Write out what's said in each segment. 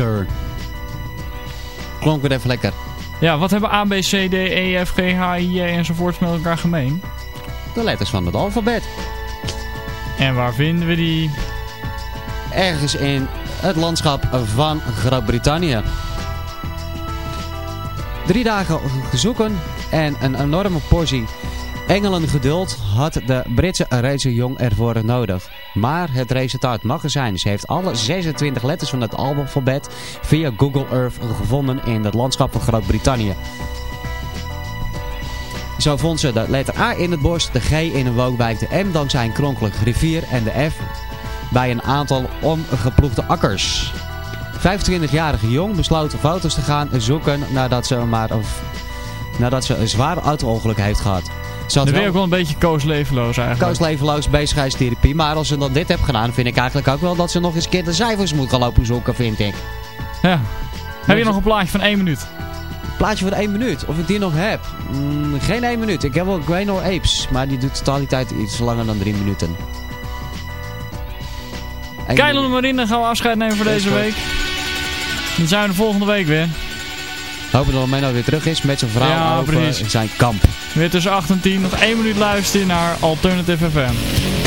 Weezer. Klonk weer even lekker. Ja, wat hebben A, B, C, D, E, F, G, H, I, J enzovoorts met elkaar gemeen? De letters van het alfabet. En waar vinden we die? Ergens in het landschap van Groot-Brittannië. Drie dagen zoeken en een enorme portie engelen geduld had de Britse Rachel Jong ervoor nodig. Maar het resultaat mag er zijn. Ze heeft alle 26 letters van het alfabet via Google Earth gevonden in het landschap van Groot-Brittannië. Zo vond ze de letter A in het bos, de G in een wookwijk, de M dankzij een kronkelige rivier en de F bij een aantal omgeploegde akkers. 25-jarige Jong besloot foto's te gaan zoeken nadat ze, maar nadat ze een zware auto-ongeluk heeft gehad. Ze had weer ook wel een beetje kooslevenloos eigenlijk. Kooslevenloos bezigheidstherapie. Maar als ze dan dit heeft gedaan, vind ik eigenlijk ook wel dat ze nog eens een keer de cijfers moet gaan lopen zoeken, vind ik. Ja. Heb je nog een plaatje van één minuut? Plaatje van één minuut. Of ik die nog heb? Mm, geen één minuut. Ik heb wel Grain Apes. Maar die doet totaliteit iets langer dan drie minuten. Keilen en Marine gaan we afscheid nemen voor deze week. Dan zijn we de volgende week weer. Hopen dat Menno weer terug is met zijn vrouw ja, over precies. zijn kamp. Weer tussen 8 en 10. Nog één minuut luisteren naar Alternative FM.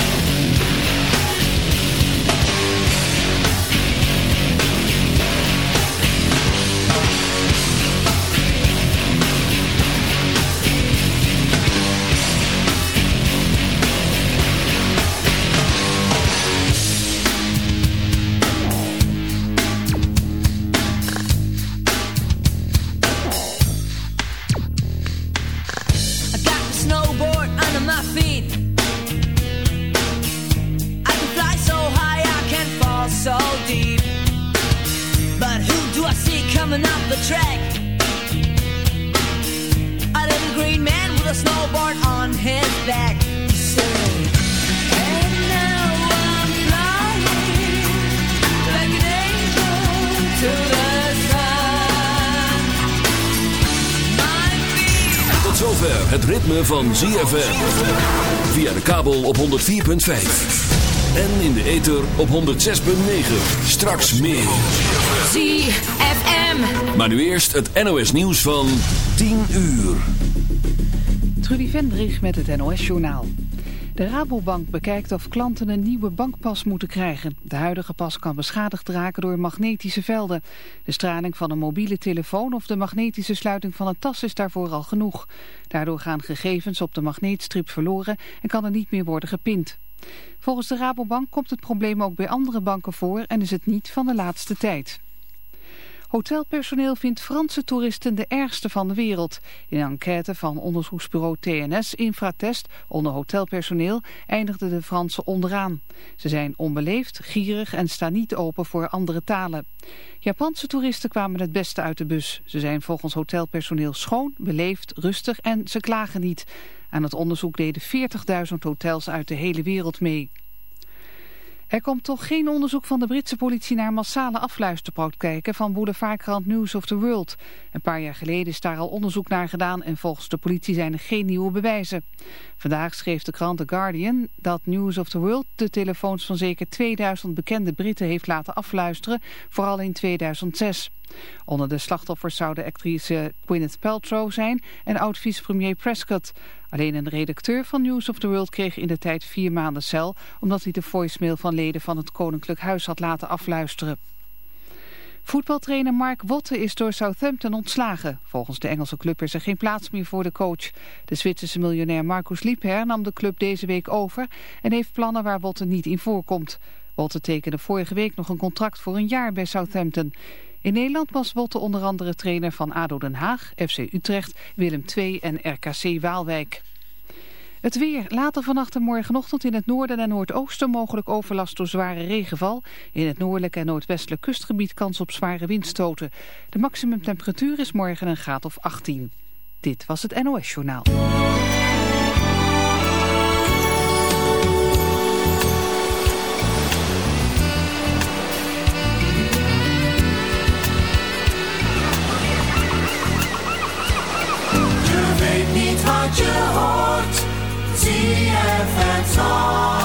104.5. En in de ether op 106.9. Straks meer. ZFM. Maar nu eerst het NOS nieuws van 10 uur. Trudy Vendrich met het NOS journaal. De Rabobank bekijkt of klanten een nieuwe bankpas moeten krijgen. De huidige pas kan beschadigd raken door magnetische velden. De straling van een mobiele telefoon of de magnetische sluiting van een tas is daarvoor al genoeg. Daardoor gaan gegevens op de magneetstrip verloren en kan er niet meer worden gepind. Volgens de Rabobank komt het probleem ook bij andere banken voor en is het niet van de laatste tijd. Hotelpersoneel vindt Franse toeristen de ergste van de wereld. In een enquête van onderzoeksbureau TNS Infratest onder hotelpersoneel eindigden de Fransen onderaan. Ze zijn onbeleefd, gierig en staan niet open voor andere talen. Japanse toeristen kwamen het beste uit de bus. Ze zijn volgens hotelpersoneel schoon, beleefd, rustig en ze klagen niet. Aan het onderzoek deden 40.000 hotels uit de hele wereld mee. Er komt toch geen onderzoek van de Britse politie naar massale afluisterpraktijken van boulevardkrant News of the World. Een paar jaar geleden is daar al onderzoek naar gedaan en volgens de politie zijn er geen nieuwe bewijzen. Vandaag schreef de krant The Guardian dat News of the World de telefoons van zeker 2000 bekende Britten heeft laten afluisteren, vooral in 2006. Onder de slachtoffers zouden actrice Gwyneth Paltrow zijn en oud-vicepremier Prescott. Alleen een redacteur van News of the World kreeg in de tijd vier maanden cel... omdat hij de voicemail van leden van het Koninklijk Huis had laten afluisteren. Voetbaltrainer Mark Wotte is door Southampton ontslagen. Volgens de Engelse club is er geen plaats meer voor de coach. De Zwitserse miljonair Marcus Liebherr nam de club deze week over... en heeft plannen waar Wotte niet in voorkomt. Wotte tekende vorige week nog een contract voor een jaar bij Southampton... In Nederland was Wotte onder andere trainer van ADO Den Haag, FC Utrecht, Willem II en RKC Waalwijk. Het weer. Later vannacht en morgenochtend in het noorden en noordoosten mogelijk overlast door zware regenval. In het noordelijke en noordwestelijk kustgebied kans op zware windstoten. De maximumtemperatuur is morgen een graad of 18. Dit was het NOS Journaal. wat je hoort, zie je het zon.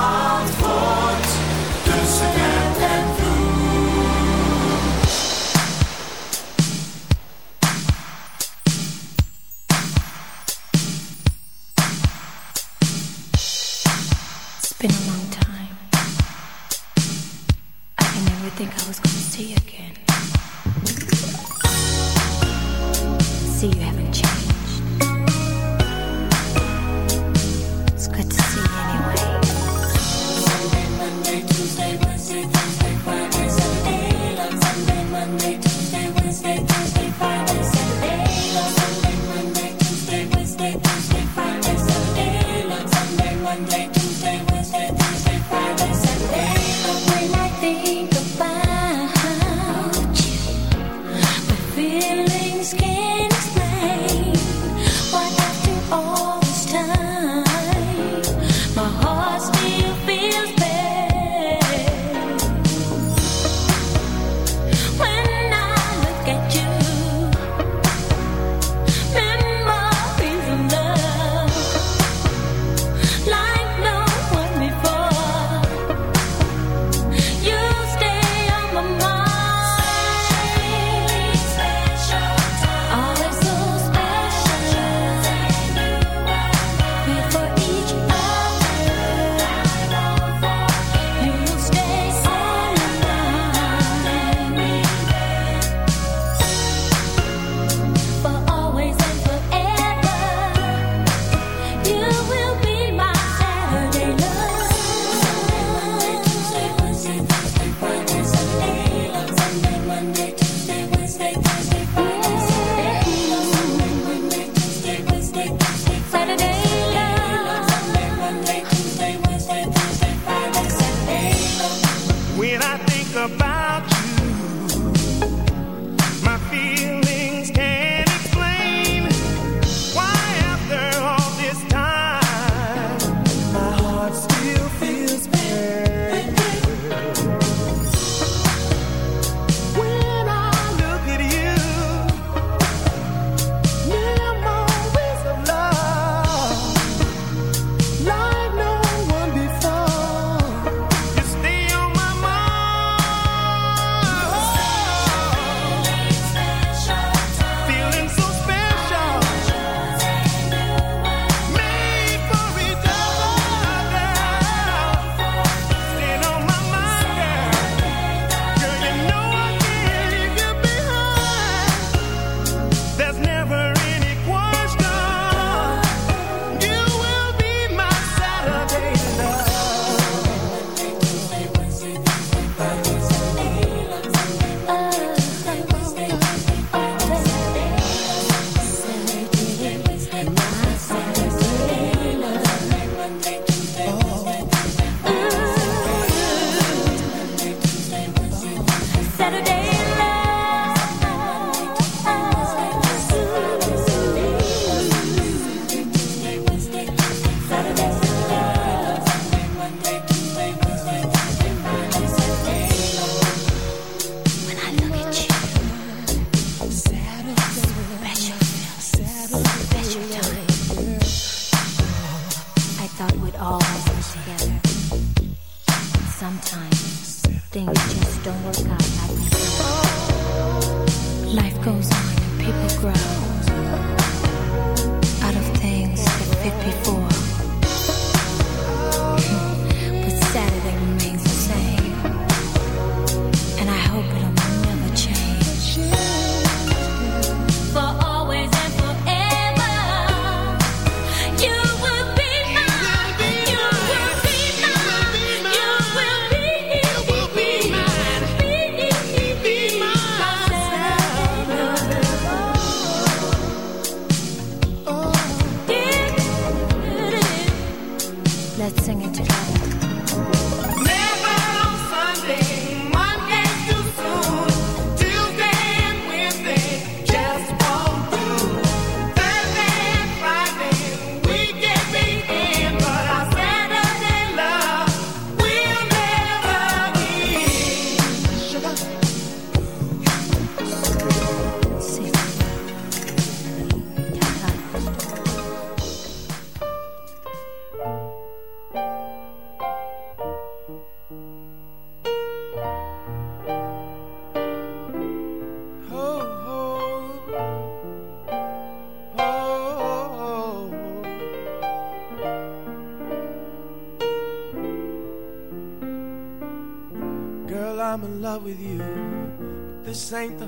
Don't work out like. Life goes on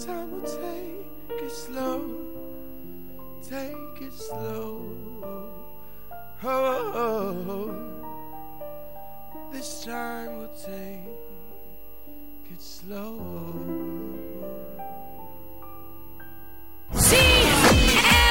This time we'll take it slow. Take it slow. Oh, this time we'll take it slow. ZFM.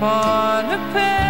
upon a pedestal,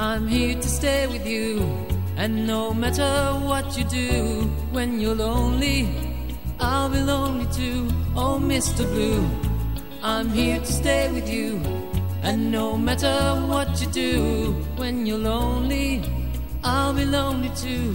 I'm here to stay with you. And no matter what you do, when you're lonely, I'll be lonely too. Oh, Mr. Blue, I'm here to stay with you. And no matter what you do, when you're lonely, I'll be lonely too.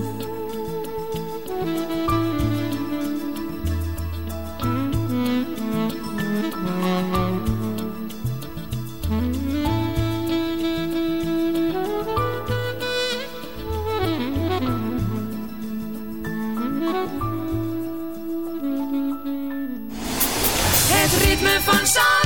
Het ritme van.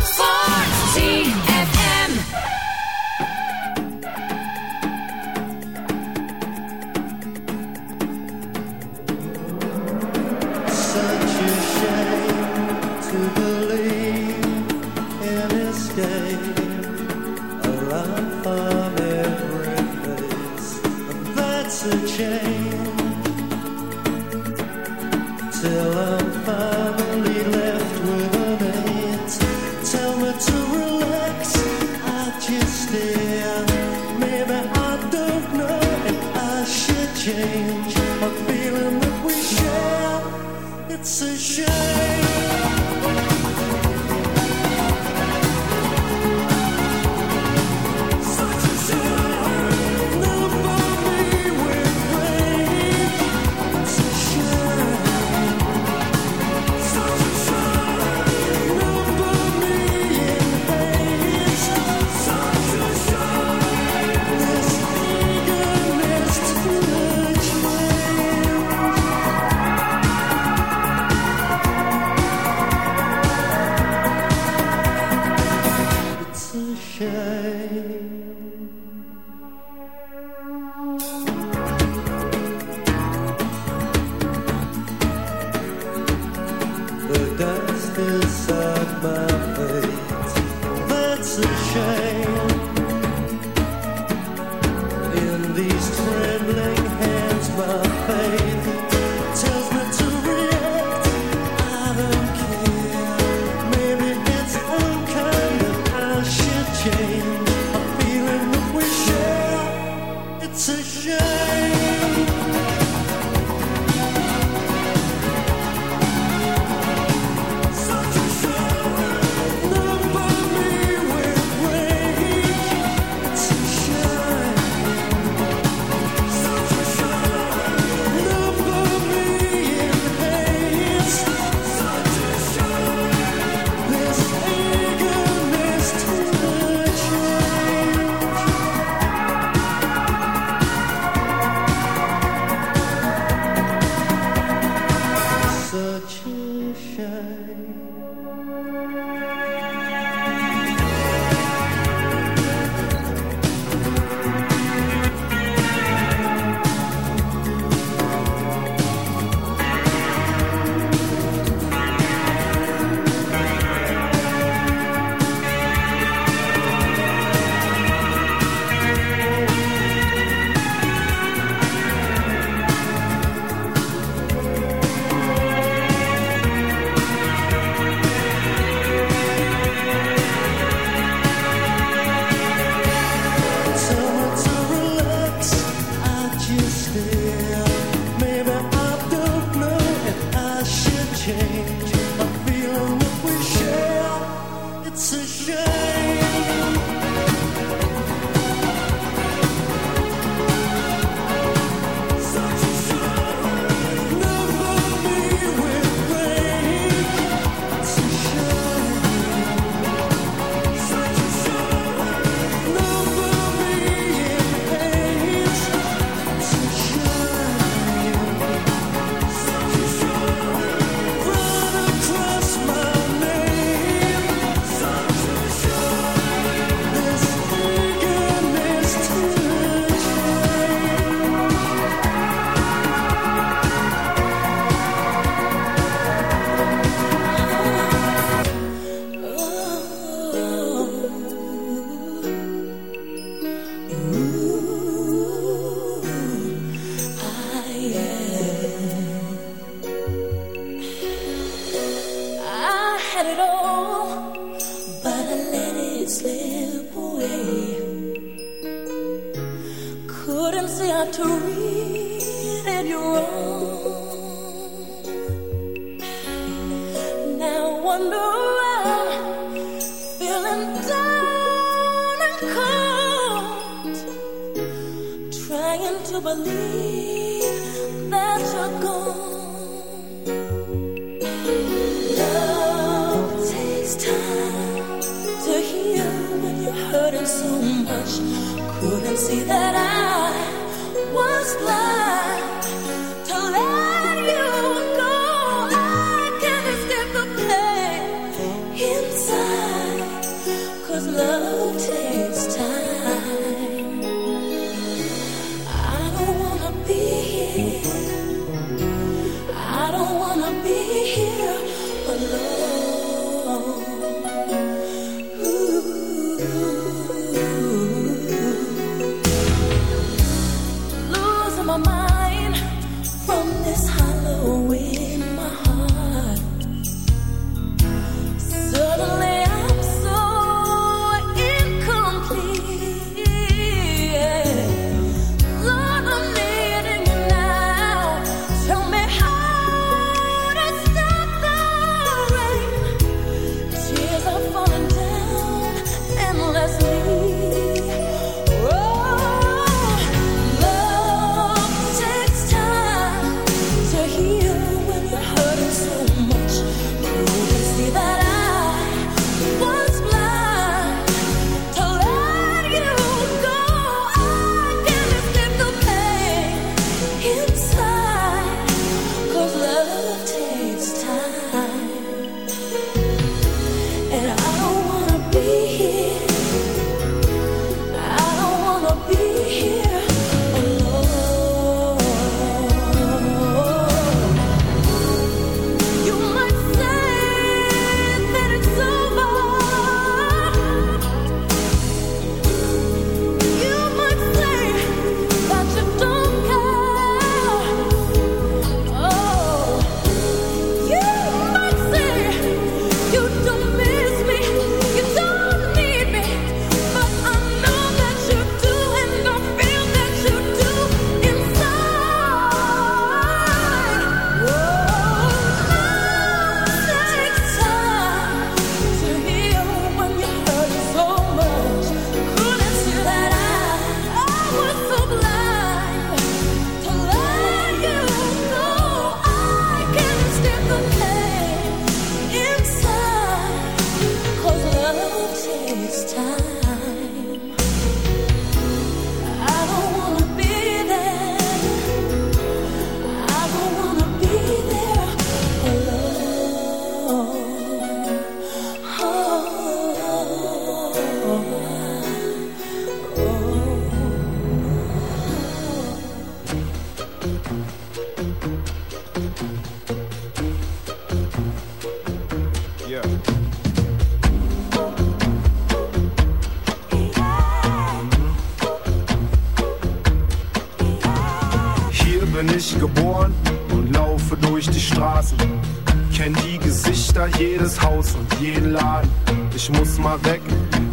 mal weg.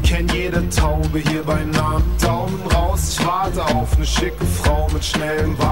Kenn jede Taube hier bei Namen. Daumen raus, ich warte auf ne schicke Frau mit schnellem Wagen.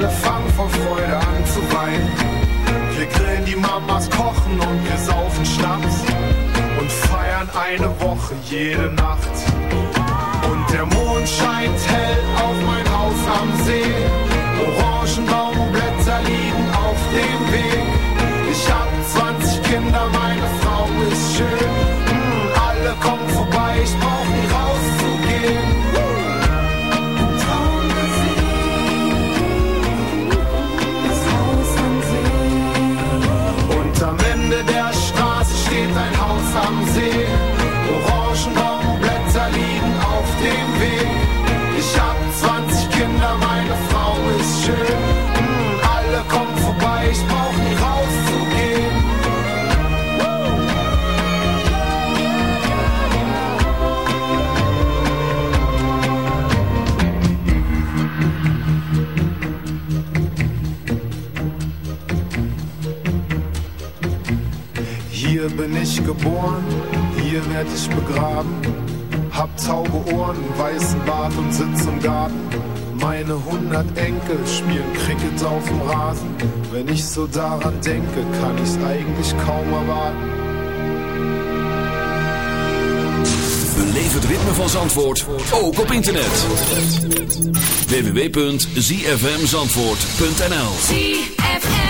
alle fangen vor Freude an zu weinen. Wir grillen die Mamas, kochen und wir saufen Schnaps und feiern eine Woche jede Nacht. Und der Mond scheint hell auf mein Haus am See. Orangenbaumblätter liegen auf dem Weg. Bin ich geboren, hier werd ich begraben. Hab taube Ohren, weißen Bart und sitz im Garten. Meine hundert Enkel spielen Cricket auf dem Rasen. Wenn ich so daran denke, kann ich's eigentlich kaum erwarten. Beleef het ritme van Zandvoort, ook op internet. www.zfmzandvoort.nl ZFM.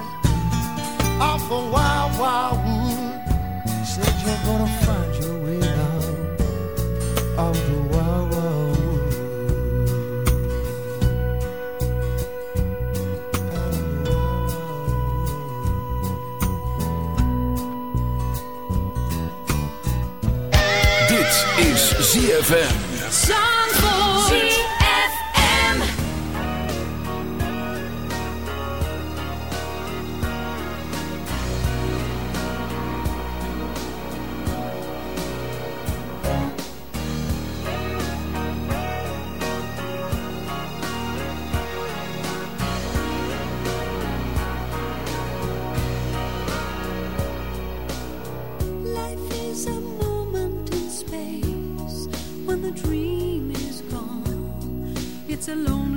the wild, wild wood. Said you're gonna find your way out of the wild, wild wood. Of the wild, wild wood. This is ZFM. alone.